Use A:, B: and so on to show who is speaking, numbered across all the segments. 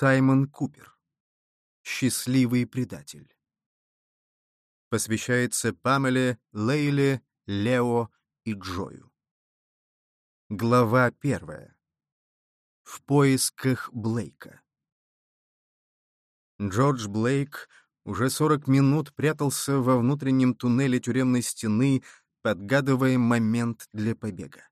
A: Саймон Купер. Счастливый предатель. Посвящается Памеле, Лейле, Лео и Джою. Глава первая. В поисках Блейка. Джордж Блейк уже 40 минут прятался во внутреннем туннеле тюремной стены, подгадывая момент для побега.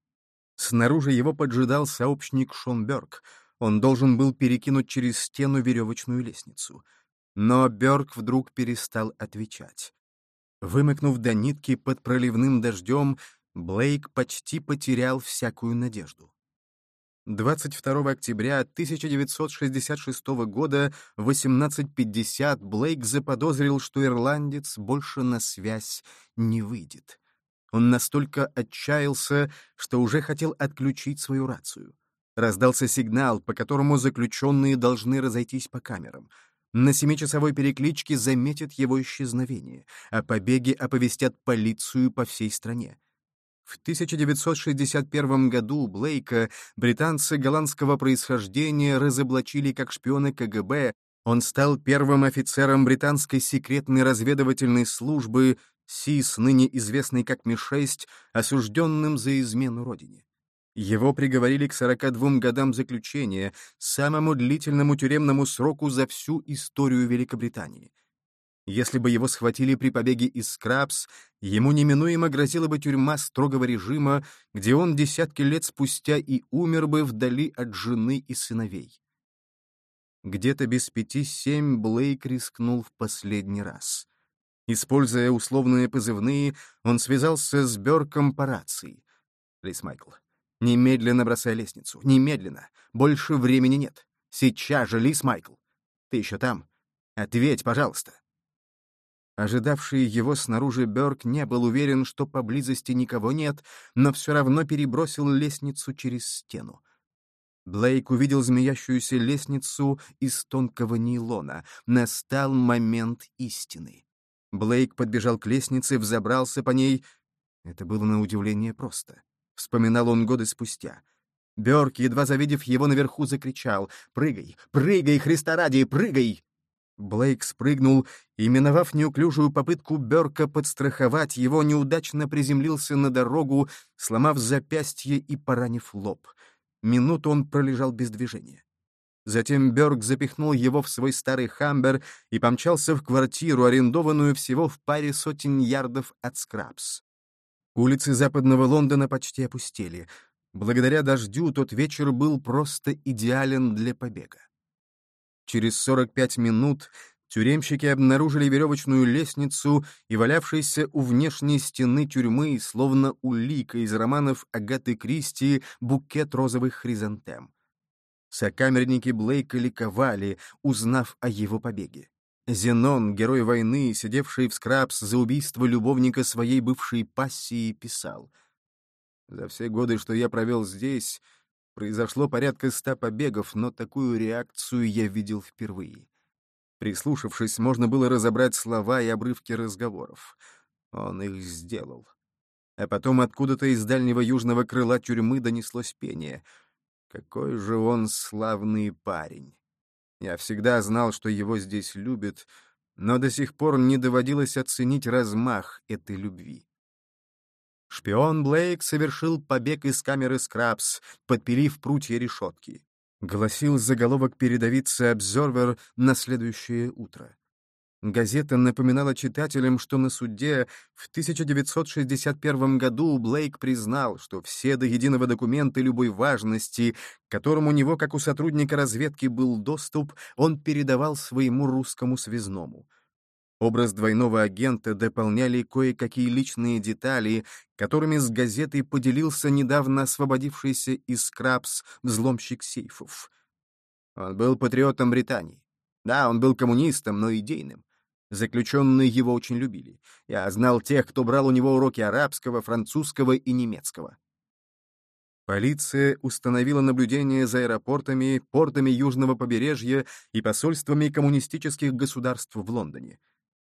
A: Снаружи его поджидал сообщник Шонберг — он должен был перекинуть через стену веревочную лестницу. Но Бёрк вдруг перестал отвечать. Вымыкнув до нитки под проливным дождем, Блейк почти потерял всякую надежду. 22 октября 1966 года в 18.50 Блейк заподозрил, что ирландец больше на связь не выйдет. Он настолько отчаялся, что уже хотел отключить свою рацию. Раздался сигнал, по которому заключенные должны разойтись по камерам. На семичасовой перекличке заметят его исчезновение, а побеги оповестят полицию по всей стране. В 1961 году Блейка британцы голландского происхождения разоблачили как шпиона КГБ. Он стал первым офицером британской секретной разведывательной службы СИС, ныне известный как Ми-6, осужденным за измену родине. Его приговорили к 42 годам заключения, самому длительному тюремному сроку за всю историю Великобритании. Если бы его схватили при побеге из Скрабс, ему неминуемо грозила бы тюрьма строгого режима, где он десятки лет спустя и умер бы вдали от жены и сыновей. Где-то без пяти семь Блейк рискнул в последний раз. Используя условные позывные, он связался с Бёрком по рации. Лис Майкл, Немедленно бросай лестницу. Немедленно. Больше времени нет. Сейчас же, Лис Майкл. Ты еще там? Ответь, пожалуйста. Ожидавший его снаружи Бёрк не был уверен, что поблизости никого нет, но все равно перебросил лестницу через стену. Блейк увидел змеящуюся лестницу из тонкого нейлона. Настал момент истины. Блейк подбежал к лестнице, взобрался по ней. Это было на удивление просто. — вспоминал он годы спустя. Бёрк, едва завидев его наверху, закричал «Прыгай! Прыгай, Христа ради, прыгай!» Блейк спрыгнул и, миновав неуклюжую попытку Бёрка подстраховать, его неудачно приземлился на дорогу, сломав запястье и поранив лоб. Минуту он пролежал без движения. Затем Бёрк запихнул его в свой старый хамбер и помчался в квартиру, арендованную всего в паре сотен ярдов от Скрабс. Улицы западного Лондона почти опустели. Благодаря дождю тот вечер был просто идеален для побега. Через 45 минут тюремщики обнаружили веревочную лестницу и валявшийся у внешней стены тюрьмы, словно улика из романов Агаты Кристи, букет розовых хризантем. Сокамерники Блейка ликовали, узнав о его побеге. Зенон, герой войны, сидевший в скрабс за убийство любовника своей бывшей пассии, писал. «За все годы, что я провел здесь, произошло порядка ста побегов, но такую реакцию я видел впервые. Прислушавшись, можно было разобрать слова и обрывки разговоров. Он их сделал. А потом откуда-то из дальнего южного крыла тюрьмы донеслось пение. Какой же он славный парень! Я всегда знал, что его здесь любят, но до сих пор не доводилось оценить размах этой любви. Шпион Блейк совершил побег из камеры Скрабс, подпилив прутья решетки. Гласил заголовок передовицы «Обзорвер» на следующее утро. Газета напоминала читателям, что на суде в 1961 году Блейк признал, что все до единого документы любой важности, которым у него, как у сотрудника разведки, был доступ, он передавал своему русскому связному. Образ двойного агента дополняли кое-какие личные детали, которыми с газетой поделился недавно освободившийся из Крабс взломщик сейфов. Он был патриотом Британии. Да, он был коммунистом, но идейным. Заключенные его очень любили. Я знал тех, кто брал у него уроки арабского, французского и немецкого. Полиция установила наблюдение за аэропортами, портами южного побережья и посольствами коммунистических государств в Лондоне.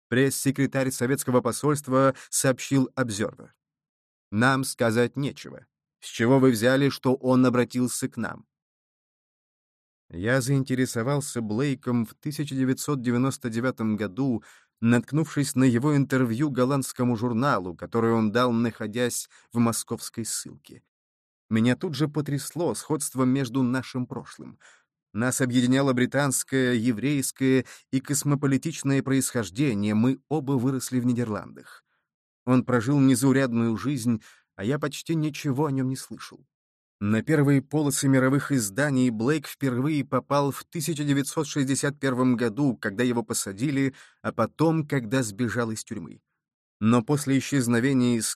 A: Пресс-секретарь советского посольства сообщил Обзервер. «Нам сказать нечего. С чего вы взяли, что он обратился к нам?» Я заинтересовался Блейком в 1999 году, наткнувшись на его интервью голландскому журналу, которое он дал, находясь в московской ссылке. Меня тут же потрясло сходство между нашим прошлым. Нас объединяло британское, еврейское и космополитичное происхождение, мы оба выросли в Нидерландах. Он прожил незаурядную жизнь, а я почти ничего о нем не слышал. На первые полосы мировых изданий Блейк впервые попал в 1961 году, когда его посадили, а потом, когда сбежал из тюрьмы. Но после исчезновения из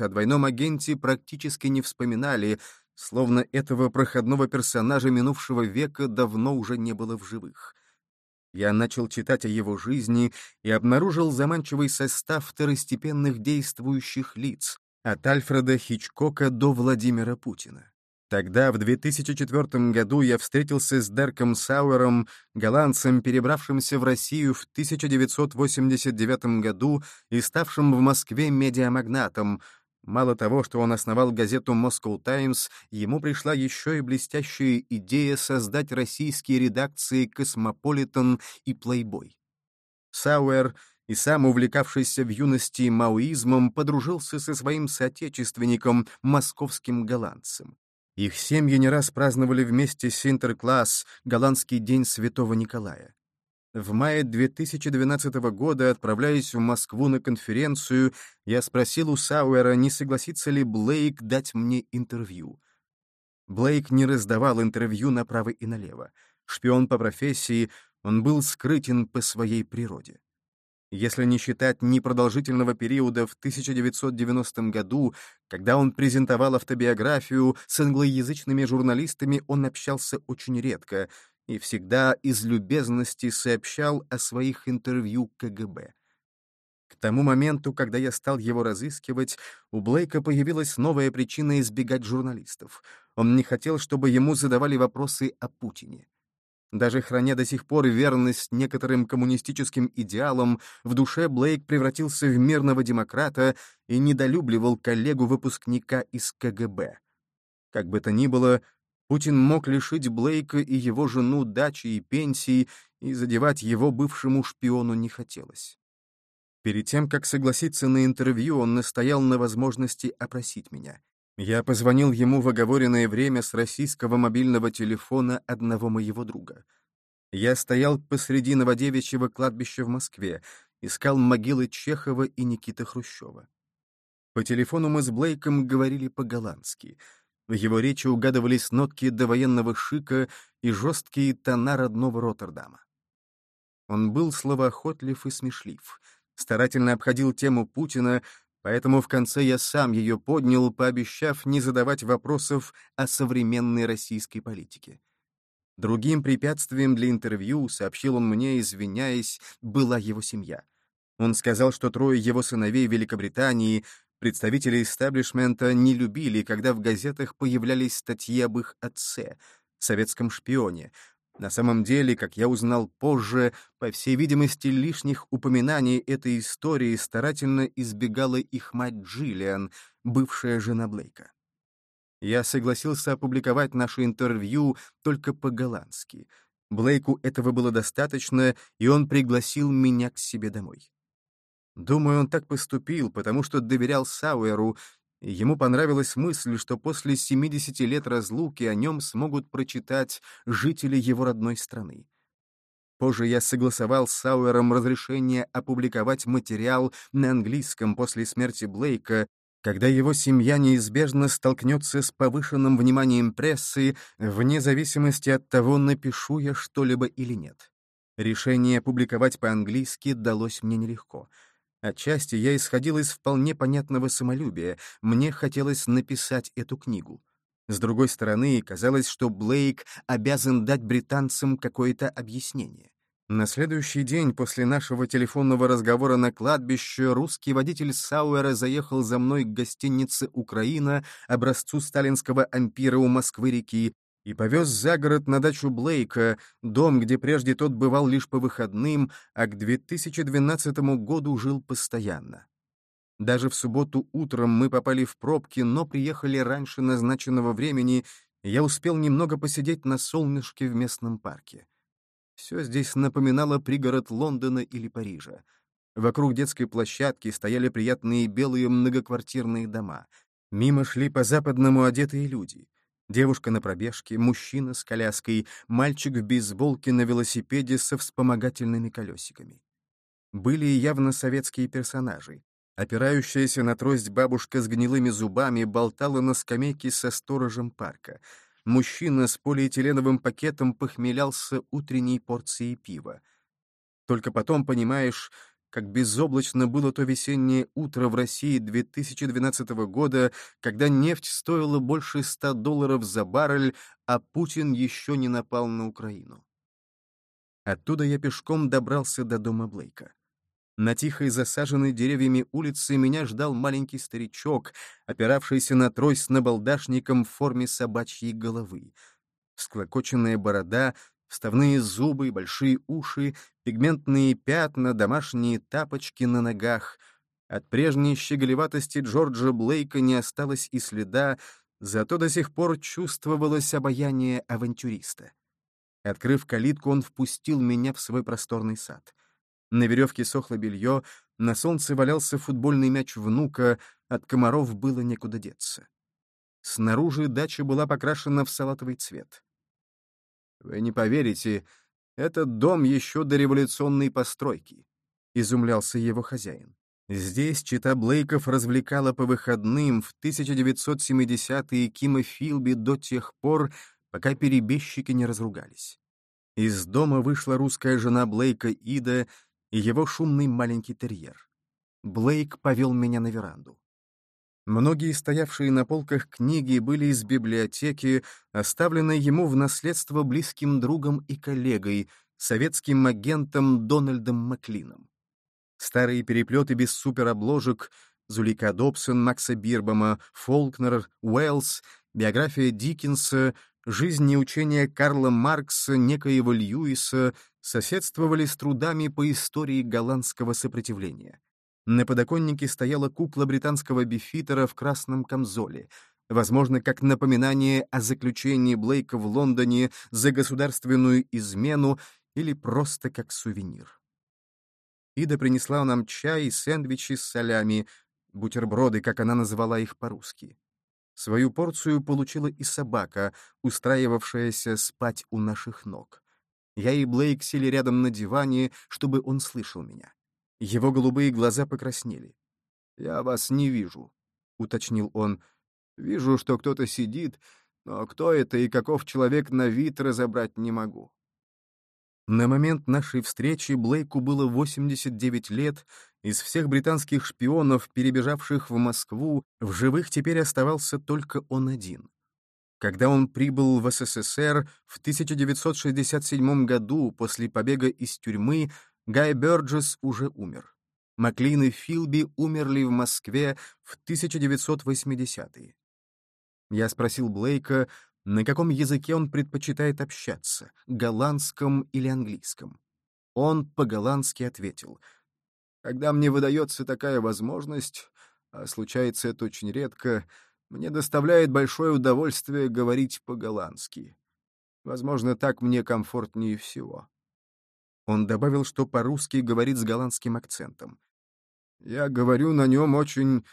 A: о двойном агенте практически не вспоминали, словно этого проходного персонажа минувшего века давно уже не было в живых. Я начал читать о его жизни и обнаружил заманчивый состав второстепенных действующих лиц, от Альфреда Хичкока до Владимира Путина. Тогда, в 2004 году, я встретился с Дерком Сауэром, голландцем, перебравшимся в Россию в 1989 году и ставшим в Москве медиамагнатом. Мало того, что он основал газету «Moscow Times», ему пришла еще и блестящая идея создать российские редакции «Космополитен» и «Плейбой». Сауэр и сам увлекавшийся в юности маоизмом подружился со своим соотечественником, московским голландцем. Их семьи не раз праздновали вместе Синтеркласс, голландский день Святого Николая. В мае 2012 года, отправляясь в Москву на конференцию, я спросил у Сауэра, не согласится ли Блейк дать мне интервью. Блейк не раздавал интервью направо и налево. Шпион по профессии, он был скрытен по своей природе. Если не считать непродолжительного периода в 1990 году, когда он презентовал автобиографию, с англоязычными журналистами он общался очень редко и всегда из любезности сообщал о своих интервью КГБ. К тому моменту, когда я стал его разыскивать, у Блейка появилась новая причина избегать журналистов. Он не хотел, чтобы ему задавали вопросы о Путине. Даже храня до сих пор верность некоторым коммунистическим идеалам, в душе Блейк превратился в мирного демократа и недолюбливал коллегу-выпускника из КГБ. Как бы то ни было, Путин мог лишить Блейка и его жену дачи и пенсии, и задевать его бывшему шпиону не хотелось. Перед тем, как согласиться на интервью, он настоял на возможности опросить меня. Я позвонил ему в оговоренное время с российского мобильного телефона одного моего друга. Я стоял посреди Новодевичьего кладбища в Москве, искал могилы Чехова и Никиты Хрущева. По телефону мы с Блейком говорили по-голландски. В его речи угадывались нотки довоенного шика и жесткие тона родного Роттердама. Он был словоохотлив и смешлив, старательно обходил тему Путина, Поэтому в конце я сам ее поднял, пообещав не задавать вопросов о современной российской политике. Другим препятствием для интервью, сообщил он мне, извиняясь, была его семья. Он сказал, что трое его сыновей в Великобритании, представители истеблишмента, не любили, когда в газетах появлялись статьи об их отце, советском шпионе, на самом деле, как я узнал позже, по всей видимости, лишних упоминаний этой истории старательно избегала их мать Джиллиан, бывшая жена Блейка. Я согласился опубликовать наше интервью только по-голландски. Блейку этого было достаточно, и он пригласил меня к себе домой. Думаю, он так поступил, потому что доверял Сауэру Ему понравилась мысль, что после 70 лет разлуки о нем смогут прочитать жители его родной страны. Позже я согласовал с Сауэром разрешение опубликовать материал на английском после смерти Блейка, когда его семья неизбежно столкнется с повышенным вниманием прессы, вне зависимости от того, напишу я что-либо или нет. Решение опубликовать по-английски далось мне нелегко — Отчасти я исходил из вполне понятного самолюбия, мне хотелось написать эту книгу. С другой стороны, казалось, что Блейк обязан дать британцам какое-то объяснение. На следующий день после нашего телефонного разговора на кладбище русский водитель Сауэра заехал за мной к гостинице «Украина», образцу сталинского ампира у Москвы-реки, и повез за город на дачу Блейка, дом, где прежде тот бывал лишь по выходным, а к 2012 году жил постоянно. Даже в субботу утром мы попали в пробки, но приехали раньше назначенного времени, я успел немного посидеть на солнышке в местном парке. Все здесь напоминало пригород Лондона или Парижа. Вокруг детской площадки стояли приятные белые многоквартирные дома. Мимо шли по-западному одетые люди. Девушка на пробежке, мужчина с коляской, мальчик в бейсболке на велосипеде со вспомогательными колесиками. Были явно советские персонажи. Опирающаяся на трость бабушка с гнилыми зубами болтала на скамейке со сторожем парка. Мужчина с полиэтиленовым пакетом похмелялся утренней порцией пива. Только потом понимаешь, как безоблачно было то весеннее утро в России 2012 года, когда нефть стоила больше 100 долларов за баррель, а Путин еще не напал на Украину. Оттуда я пешком добрался до дома Блейка. На тихой засаженной деревьями улице меня ждал маленький старичок, опиравшийся на трость с набалдашником в форме собачьей головы. Склокоченная борода, вставные зубы, большие уши, пигментные пятна, домашние тапочки на ногах. От прежней щеголеватости Джорджа Блейка не осталось и следа, зато до сих пор чувствовалось обаяние авантюриста. Открыв калитку, он впустил меня в свой просторный сад — на веревке сохло белье, на солнце валялся футбольный мяч внука, от комаров было некуда деться. Снаружи дача была покрашена в салатовый цвет. «Вы не поверите, этот дом еще до революционной постройки», — изумлялся его хозяин. Здесь чита Блейков развлекала по выходным в 1970-е Кима Филби до тех пор, пока перебежчики не разругались. Из дома вышла русская жена Блейка Ида и его шумный маленький терьер. Блейк повел меня на веранду. Многие стоявшие на полках книги были из библиотеки, оставленной ему в наследство близким другом и коллегой, советским агентом Дональдом Маклином. Старые переплеты без суперобложек Зулика Добсон, Макса Бирбома, Фолкнер, Уэллс, биография Диккенса, жизнь и учения Карла Маркса, некоего Льюиса, соседствовали с трудами по истории голландского сопротивления. На подоконнике стояла кукла британского бифитера в красном камзоле, возможно, как напоминание о заключении Блейка в Лондоне за государственную измену или просто как сувенир. Ида принесла нам чай и сэндвичи с солями, бутерброды, как она называла их по-русски. Свою порцию получила и собака, устраивавшаяся спать у наших ног. Я и Блейк сели рядом на диване, чтобы он слышал меня. Его голубые глаза покраснели. «Я вас не вижу», — уточнил он. «Вижу, что кто-то сидит, но кто это и каков человек на вид разобрать не могу». На момент нашей встречи Блейку было 89 лет, из всех британских шпионов, перебежавших в Москву, в живых теперь оставался только он один. Когда он прибыл в СССР в 1967 году после побега из тюрьмы, Гай Бёрджес уже умер. Маклин и Филби умерли в Москве в 1980-е. Я спросил Блейка, на каком языке он предпочитает общаться, голландском или английском. Он по-голландски ответил, «Когда мне выдается такая возможность, а случается это очень редко, — мне доставляет большое удовольствие говорить по-голландски. Возможно, так мне комфортнее всего. Он добавил, что по-русски говорит с голландским акцентом. Я говорю на нем очень...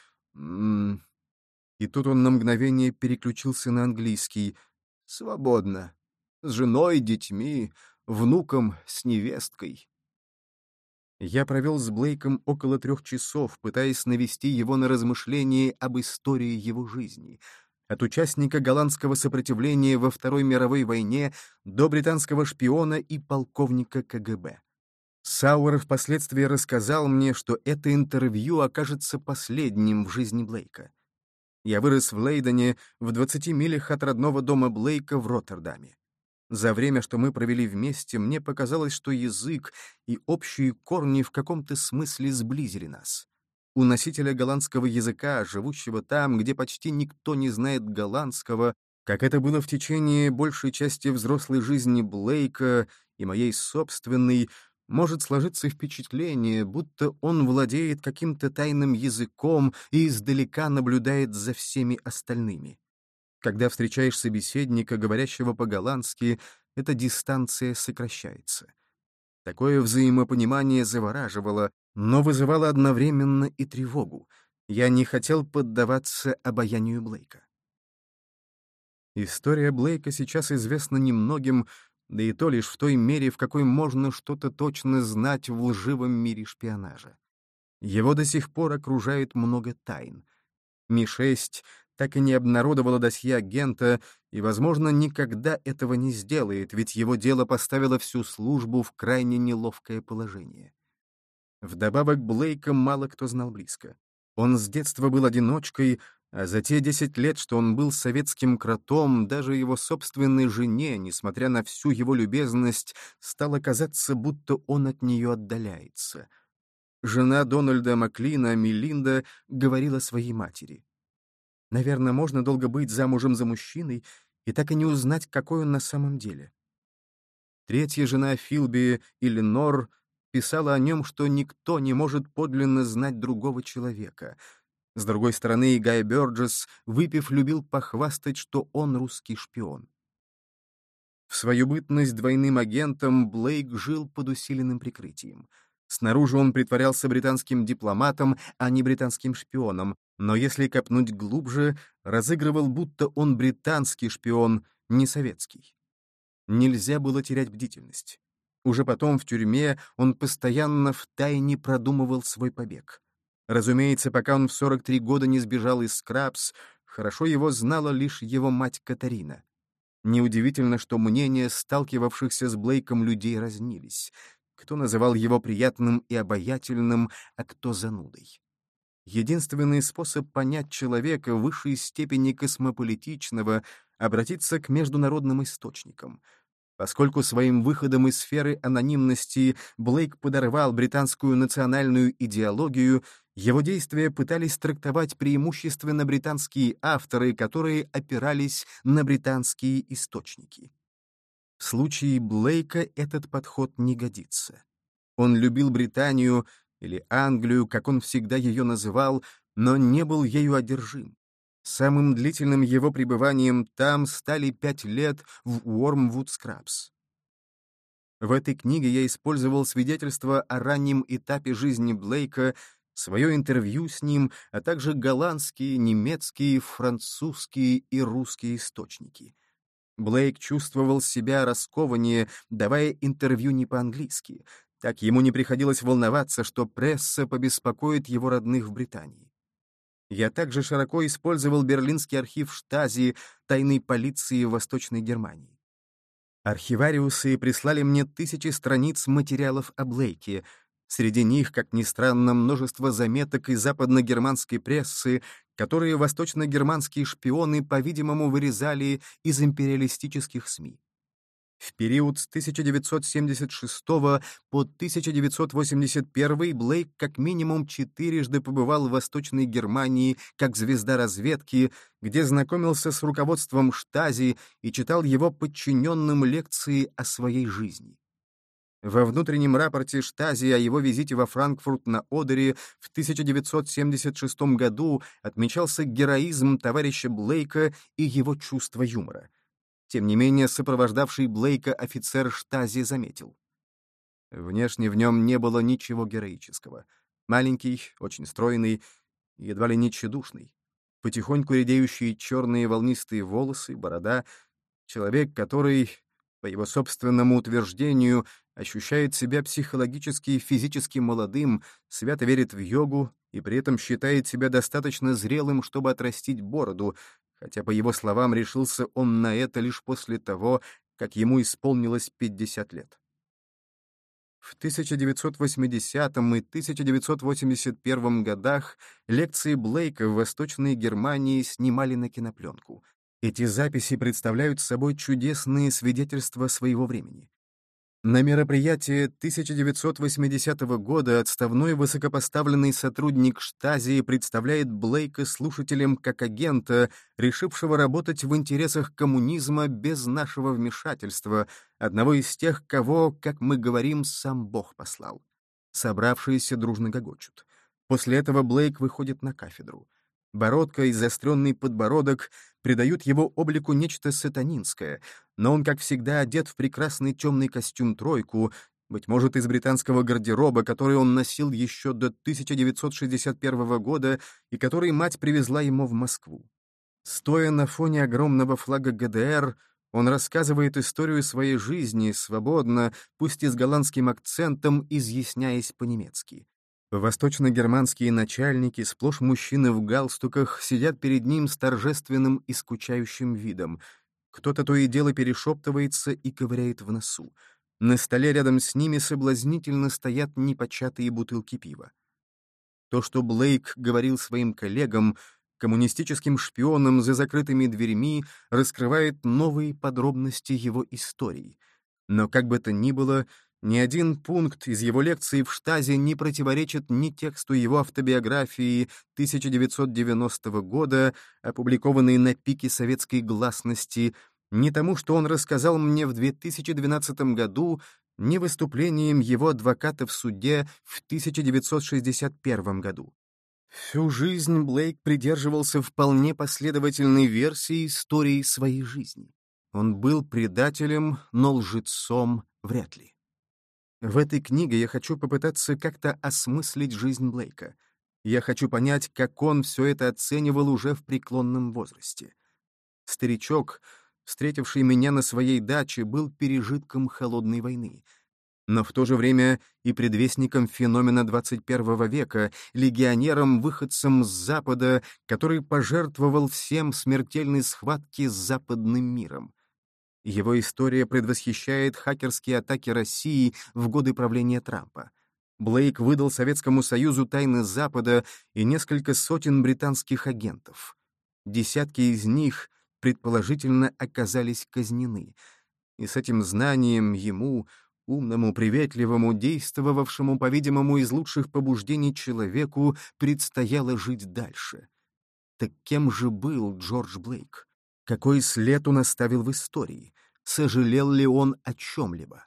A: И тут он на мгновение переключился на английский. Свободно. С женой, детьми, внуком, с невесткой. Я провел с Блейком около трех часов, пытаясь навести его на размышления об истории его жизни. От участника голландского сопротивления во Второй мировой войне до британского шпиона и полковника КГБ. Сауэр впоследствии рассказал мне, что это интервью окажется последним в жизни Блейка. Я вырос в Лейдене, в 20 милях от родного дома Блейка в Роттердаме. За время, что мы провели вместе, мне показалось, что язык и общие корни в каком-то смысле сблизили нас. У носителя голландского языка, живущего там, где почти никто не знает голландского, как это было в течение большей части взрослой жизни Блейка и моей собственной, может сложиться впечатление, будто он владеет каким-то тайным языком и издалека наблюдает за всеми остальными. Когда встречаешь собеседника, говорящего по-голландски, эта дистанция сокращается. Такое взаимопонимание завораживало, но вызывало одновременно и тревогу. Я не хотел поддаваться обаянию Блейка. История Блейка сейчас известна немногим, да и то лишь в той мере, в какой можно что-то точно знать в лживом мире шпионажа. Его до сих пор окружает много тайн. Ми-6 так и не обнародовала досье агента и, возможно, никогда этого не сделает, ведь его дело поставило всю службу в крайне неловкое положение. Вдобавок Блейка мало кто знал близко. Он с детства был одиночкой, а за те десять лет, что он был советским кротом, даже его собственной жене, несмотря на всю его любезность, стало казаться, будто он от нее отдаляется. Жена Дональда Маклина, Мелинда, говорила своей матери. «Наверное, можно долго быть замужем за мужчиной и так и не узнать, какой он на самом деле». Третья жена Филби, Эленор, писала о нем, что никто не может подлинно знать другого человека — с другой стороны, Гай Бёрджес, выпив, любил похвастать, что он русский шпион. В свою бытность двойным агентом Блейк жил под усиленным прикрытием. Снаружи он притворялся британским дипломатом, а не британским шпионом, но если копнуть глубже, разыгрывал, будто он британский шпион, не советский. Нельзя было терять бдительность. Уже потом в тюрьме он постоянно втайне продумывал свой побег. Разумеется, пока он в 43 года не сбежал из Скрабс, хорошо его знала лишь его мать Катарина. Неудивительно, что мнения сталкивавшихся с Блейком людей разнились. Кто называл его приятным и обаятельным, а кто занудой. Единственный способ понять человека в высшей степени космополитичного — обратиться к международным источникам — Поскольку своим выходом из сферы анонимности Блейк подорвал британскую национальную идеологию, его действия пытались трактовать преимущественно британские авторы, которые опирались на британские источники. В случае Блейка этот подход не годится. Он любил Британию, или Англию, как он всегда ее называл, но не был ею одержим. Самым длительным его пребыванием там стали пять лет в Уормвуд Скрабс. В этой книге я использовал свидетельства о раннем этапе жизни Блейка, свое интервью с ним, а также голландские, немецкие, французские и русские источники. Блейк чувствовал себя раскованнее, давая интервью не по-английски. Так ему не приходилось волноваться, что пресса побеспокоит его родных в Британии. Я также широко использовал берлинский архив Штази тайной полиции в Восточной Германии. Архивариусы прислали мне тысячи страниц материалов о Блейке. Среди них, как ни странно, множество заметок из западно-германской прессы, которые восточно-германские шпионы, по-видимому, вырезали из империалистических СМИ. В период с 1976 по 1981 Блейк как минимум четырежды побывал в Восточной Германии как звезда разведки, где знакомился с руководством Штази и читал его подчиненным лекции о своей жизни. Во внутреннем рапорте Штази о его визите во Франкфурт на Одере в 1976 году отмечался героизм товарища Блейка и его чувство юмора. Тем не менее, сопровождавший Блейка офицер Штази заметил. Внешне в нем не было ничего героического. Маленький, очень стройный, едва ли не тщедушный. Потихоньку редеющие черные волнистые волосы, борода. Человек, который, по его собственному утверждению, ощущает себя психологически и физически молодым, свято верит в йогу и при этом считает себя достаточно зрелым, чтобы отрастить бороду, хотя, по его словам, решился он на это лишь после того, как ему исполнилось 50 лет. В 1980 и 1981 годах лекции Блейка в Восточной Германии снимали на кинопленку. Эти записи представляют собой чудесные свидетельства своего времени. На мероприятии 1980 года отставной высокопоставленный сотрудник Штази представляет Блейка слушателям как агента, решившего работать в интересах коммунизма без нашего вмешательства, одного из тех, кого, как мы говорим, сам Бог послал. Собравшиеся дружно гогочут. После этого Блейк выходит на кафедру. Бородка и заостренный подбородок придают его облику нечто сатанинское, но он, как всегда, одет в прекрасный темный костюм-тройку, быть может, из британского гардероба, который он носил еще до 1961 года и который мать привезла ему в Москву. Стоя на фоне огромного флага ГДР, он рассказывает историю своей жизни свободно, пусть и с голландским акцентом, изъясняясь по-немецки. Восточно-германские начальники, сплошь мужчины в галстуках, сидят перед ним с торжественным и скучающим видом. Кто-то то и дело перешептывается и ковыряет в носу. На столе рядом с ними соблазнительно стоят непочатые бутылки пива. То, что Блейк говорил своим коллегам, коммунистическим шпионам за закрытыми дверьми, раскрывает новые подробности его истории. Но как бы то ни было, ни один пункт из его лекции в штазе не противоречит ни тексту его автобиографии 1990 года, опубликованной на пике советской гласности, ни тому, что он рассказал мне в 2012 году, ни выступлением его адвоката в суде в 1961 году. Всю жизнь Блейк придерживался вполне последовательной версии истории своей жизни. Он был предателем, но лжецом вряд ли. В этой книге я хочу попытаться как-то осмыслить жизнь Блейка. Я хочу понять, как он все это оценивал уже в преклонном возрасте. Старичок, встретивший меня на своей даче, был пережитком холодной войны. Но в то же время и предвестником феномена 21 века, легионером-выходцем с Запада, который пожертвовал всем смертельной схватке с западным миром. Его история предвосхищает хакерские атаки России в годы правления Трампа. Блейк выдал Советскому Союзу тайны Запада и несколько сотен британских агентов. Десятки из них предположительно оказались казнены. И с этим знанием ему, умному, приветливому, действовавшему, по-видимому, из лучших побуждений человеку, предстояло жить дальше. Так кем же был Джордж Блейк? Какой след он оставил в истории? Сожалел ли он о чем-либо?